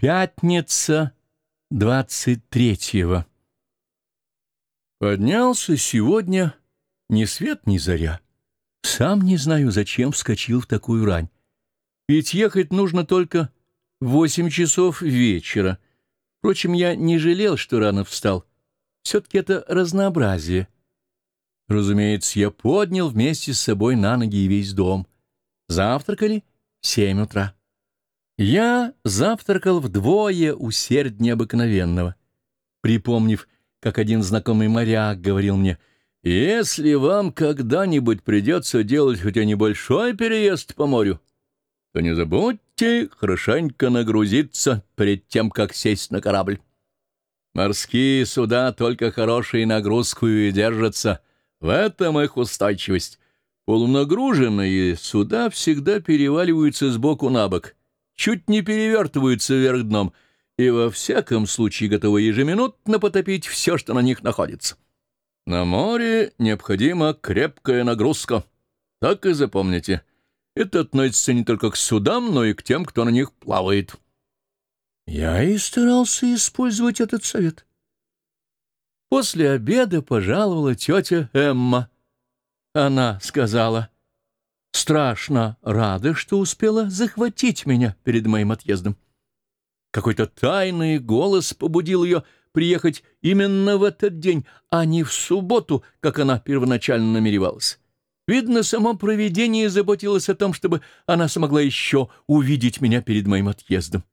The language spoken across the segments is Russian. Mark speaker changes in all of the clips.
Speaker 1: Пятница, двадцать третьего. Поднялся сегодня ни свет ни заря. Сам не знаю, зачем вскочил в такую рань. Ведь ехать нужно только в восемь часов вечера. Впрочем, я не жалел, что рано встал. Все-таки это разнообразие. Разумеется, я поднял вместе с собой на ноги и весь дом. Завтракали в семь утра. Я завтракал вдвое усерднее обыкновенного, припомнив, как один знакомый моряк говорил мне, «Если вам когда-нибудь придется делать хотя небольшой переезд по морю, то не забудьте хорошенько нагрузиться перед тем, как сесть на корабль. Морские суда только хорошей нагрузкой и держатся, в этом их устойчивость. Полунагруженные суда всегда переваливаются с боку на бок» чуть не перевертываются вверх дном и во всяком случае готовы ежеминутно потопить все, что на них находится. На море необходима крепкая нагрузка. Так и запомните. Это относится не только к судам, но и к тем, кто на них плавает. Я и старался использовать этот совет. После обеда пожаловала тетя Эмма. Она сказала — страшно рада, что успела захватить меня перед моим отъездом. Какой-то тайный голос побудил ее приехать именно в этот день, а не в субботу, как она первоначально намеревалась. Видно, само провидение заботилось о том, чтобы она смогла еще увидеть меня перед моим отъездом.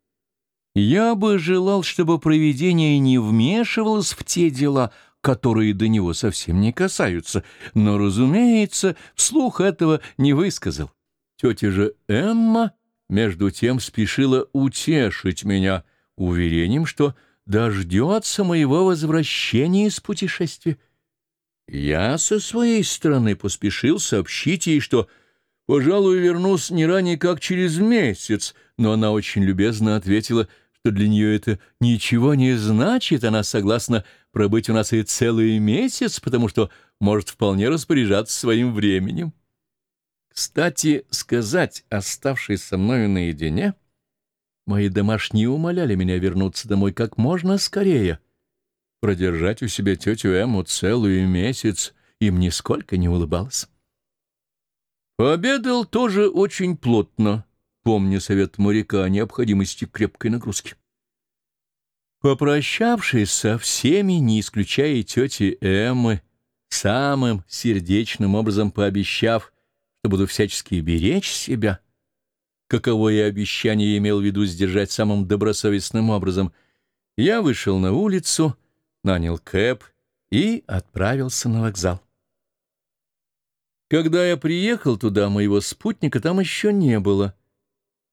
Speaker 1: Я бы желал, чтобы провидение не вмешивалось в те дела, которые до него совсем не касаются, но, разумеется, вслух этого не высказал. Тетя же Эмма, между тем, спешила утешить меня уверением, что дождется моего возвращения из путешествия. Я со своей стороны поспешил сообщить ей, что, пожалуй, вернусь не ранее, как через месяц, но она очень любезно ответила — что для нее это ничего не значит, она согласна пробыть у нас и целый месяц, потому что может вполне распоряжаться своим временем. Кстати, сказать, оставшись со мною наедине, мои домашние умоляли меня вернуться домой как можно скорее. Продержать у себя тетю Эму целый месяц им нисколько не улыбалось. Пообедал тоже очень плотно, помня совет моряка о необходимости крепкой нагрузки. Попрощавшись со всеми, не исключая тети Эммы, самым сердечным образом пообещав, что буду всячески беречь себя, каковое обещание имел в виду сдержать самым добросовестным образом, я вышел на улицу, нанял кэп и отправился на вокзал. Когда я приехал туда, моего спутника там еще не было —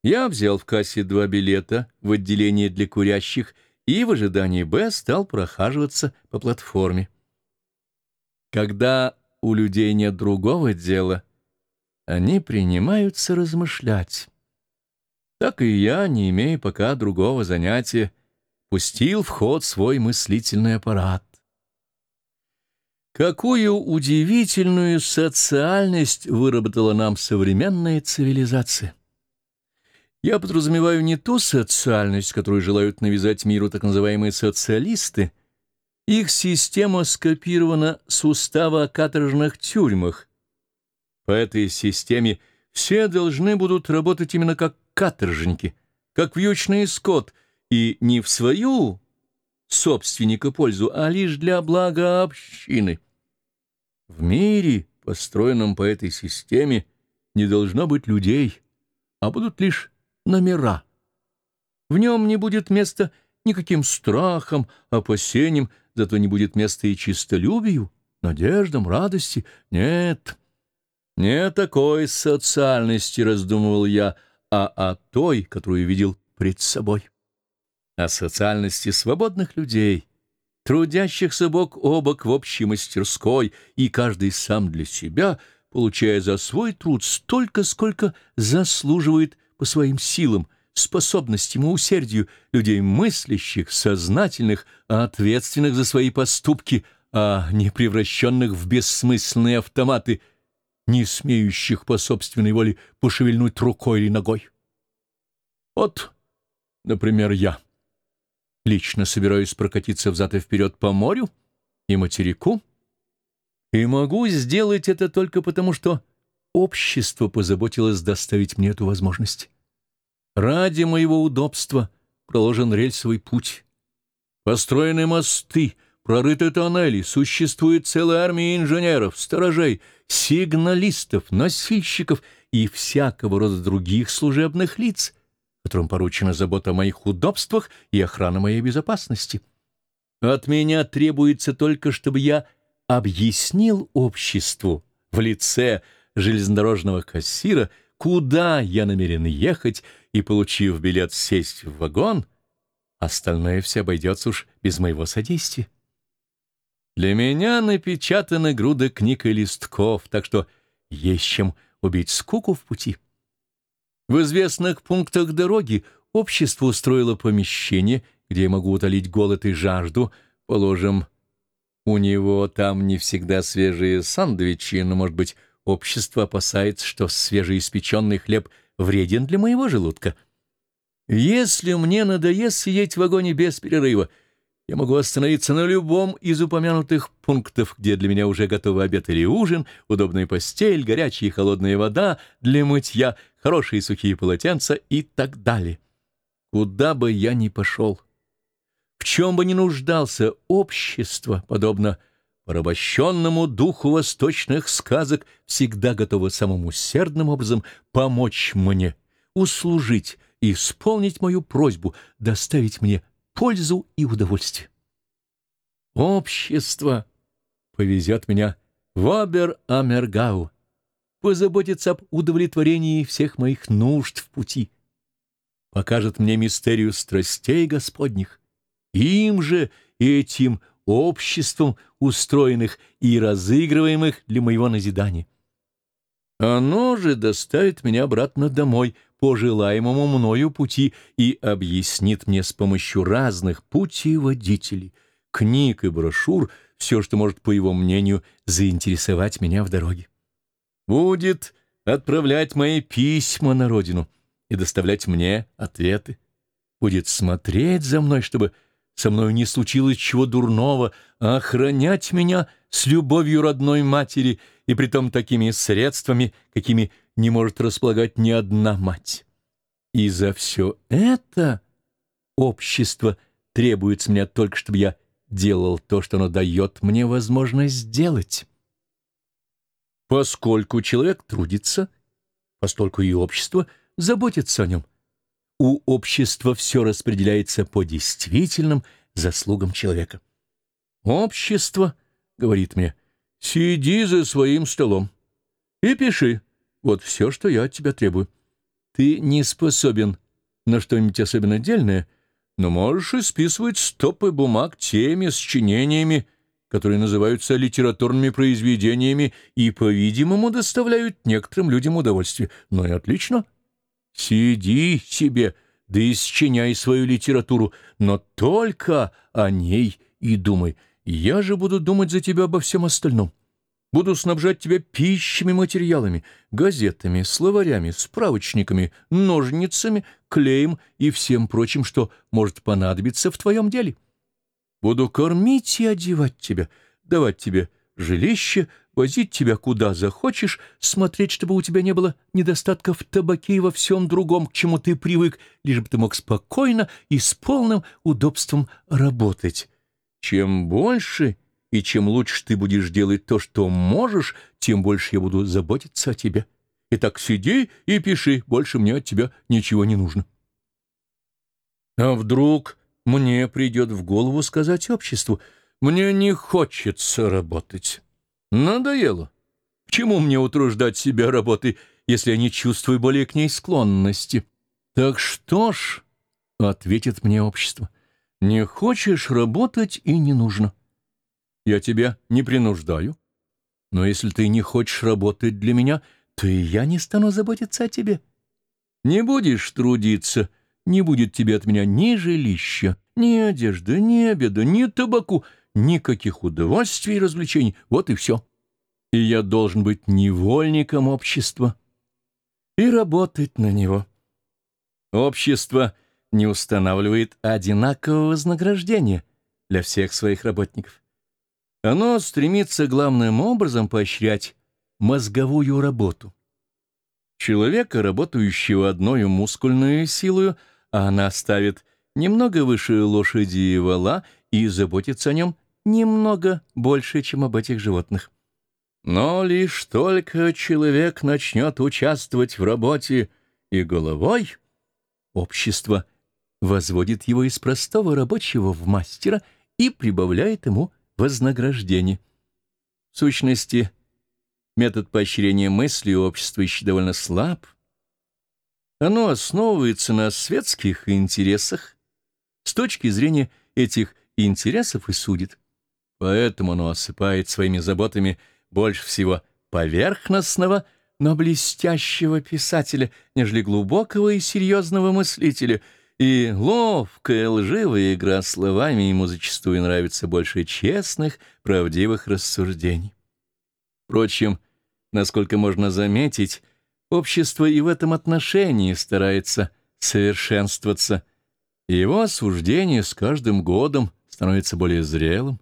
Speaker 1: я взял в кассе два билета в отделение для курящих и в ожидании «Б» стал прохаживаться по платформе. Когда у людей нет другого дела, они принимаются размышлять. Так и я, не имея пока другого занятия, пустил в ход свой мыслительный аппарат. Какую удивительную социальность выработала нам современная цивилизация! Я подразумеваю не ту социальность, которую желают навязать миру так называемые социалисты. Их система скопирована с устава о каторжных тюрьмах. По этой системе все должны будут работать именно как каторжники, как вьючный скот, и не в свою собственника пользу, а лишь для блага общины. В мире, построенном по этой системе, не должно быть людей, а будут лишь номера. В нем не будет места никаким страхам, опасениям, зато не будет места и чистолюбию, надеждам, радости. Нет, не такой социальности, раздумывал я, а о той, которую видел пред собой. О социальности свободных людей, трудящихся бок о бок в общей мастерской, и каждый сам для себя, получая за свой труд столько, сколько заслуживает по своим силам, способностям и усердию людей мыслящих, сознательных, а ответственных за свои поступки, а не превращенных в бессмысленные автоматы, не смеющих по собственной воле пошевельнуть рукой или ногой. Вот например, я, лично собираюсь прокатиться взад и вперед по морю и материку, и могу сделать это только потому, что общество позаботилось доставить мне эту возможность. Ради моего удобства проложен рельсовый путь, построены мосты, прорыты тоннели, существует целая армия инженеров, сторожей, сигналистов, носильщиков и всякого рода других служебных лиц, которым поручена забота о моих удобствах и охрана моей безопасности. От меня требуется только, чтобы я объяснил обществу в лице железнодорожного кассира, куда я намерен ехать, и, получив билет, сесть в вагон, остальное все обойдется уж без моего содействия. Для меня напечатаны груды книг и листков, так что есть чем убить скуку в пути. В известных пунктах дороги общество устроило помещение, где я могу утолить голод и жажду, положим, у него там не всегда свежие сандвичи, но, может быть, общество опасается, что свежеиспеченный хлеб вреден для моего желудка. Если мне надоест сидеть в вагоне без перерыва, я могу остановиться на любом из упомянутых пунктов, где для меня уже готовы обед или ужин, удобная постель, горячая и холодная вода для мытья, хорошие сухие полотенца и так далее. Куда бы я ни пошел, в чем бы ни нуждался общество, подобно порабощенному духу восточных сказок, всегда готово самым усердным образом помочь мне, услужить и исполнить мою просьбу, доставить мне пользу и удовольствие. Общество повезет меня в Обер-Амергау, позаботится об удовлетворении всех моих нужд в пути, покажет мне мистерию страстей Господних, им же, этим обществом устроенных и разыгрываемых для моего назидания. Оно же доставит меня обратно домой по желаемому мною пути и объяснит мне с помощью разных путеводителей, книг и брошюр все, что может, по его мнению, заинтересовать меня в дороге. Будет отправлять мои письма на родину и доставлять мне ответы. Будет смотреть за мной, чтобы со мною не случилось чего дурного, а охранять меня с любовью родной матери и притом такими средствами, какими не может располагать ни одна мать. И за все это общество требует с меня только, чтобы я делал то, что оно дает мне возможность сделать. Поскольку человек трудится, постольку и общество заботится о нем — у общества все распределяется по действительным заслугам человека. Общество, говорит мне, сиди за своим столом и пиши. Вот все, что я от тебя требую. Ты не способен на что-нибудь особенно дельное, но можешь исписывать стопы бумаг теми сочинениями, которые называются литературными произведениями и, по-видимому, доставляют некоторым людям удовольствие. Ну и отлично. Сиди себе, да и счиняй свою литературу, но только о ней и думай. Я же буду думать за тебя обо всем остальном. Буду снабжать тебя пищими материалами, газетами, словарями, справочниками, ножницами, клеем и всем прочим, что может понадобиться в твоем деле. Буду кормить и одевать тебя, давать тебе жилище, возить тебя куда захочешь, смотреть, чтобы у тебя не было недостатка в табаке и во всем другом, к чему ты привык, лишь бы ты мог спокойно и с полным удобством работать. Чем больше и чем лучше ты будешь делать то, что можешь, тем больше я буду заботиться о тебе. Итак, сиди и пиши, больше мне от тебя ничего не нужно. А вдруг мне придет в голову сказать обществу, мне не хочется работать. Надоело. К чему мне утруждать себя работой, если я не чувствую более к ней склонности? Так что ж, — ответит мне общество, — не хочешь работать и не нужно. Я тебя не принуждаю. Но если ты не хочешь работать для меня, то и я не стану заботиться о тебе. Не будешь трудиться, не будет тебе от меня ни жилища, ни одежды, ни обеда, ни табаку, никаких удовольствий и развлечений. Вот и все. И я должен быть невольником общества и работать на него. Общество не устанавливает одинакового вознаграждения для всех своих работников. Оно стремится главным образом поощрять мозговую работу. Человека, работающего одной мускульную силою, а она ставит немного выше лошади и вала и заботится о нем немного больше, чем об этих животных. Но лишь только человек начнет участвовать в работе и головой, общество возводит его из простого рабочего в мастера и прибавляет ему вознаграждение. В сущности, метод поощрения мысли общества еще довольно слаб. Оно основывается на светских интересах, с точки зрения этих интересов и судит. Поэтому оно осыпает своими заботами больше всего поверхностного, но блестящего писателя, нежели глубокого и серьезного мыслителя, и ловкая лживая игра словами ему зачастую нравится больше честных, правдивых рассуждений. Впрочем, насколько можно заметить, общество и в этом отношении старается совершенствоваться, его осуждение с каждым годом становится более зрелым.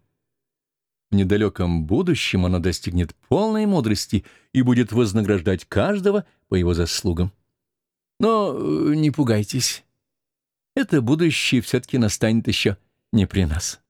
Speaker 1: В недалеком будущем оно достигнет полной мудрости и будет вознаграждать каждого по его заслугам. Но э, не пугайтесь. Это будущее все-таки настанет еще не при нас.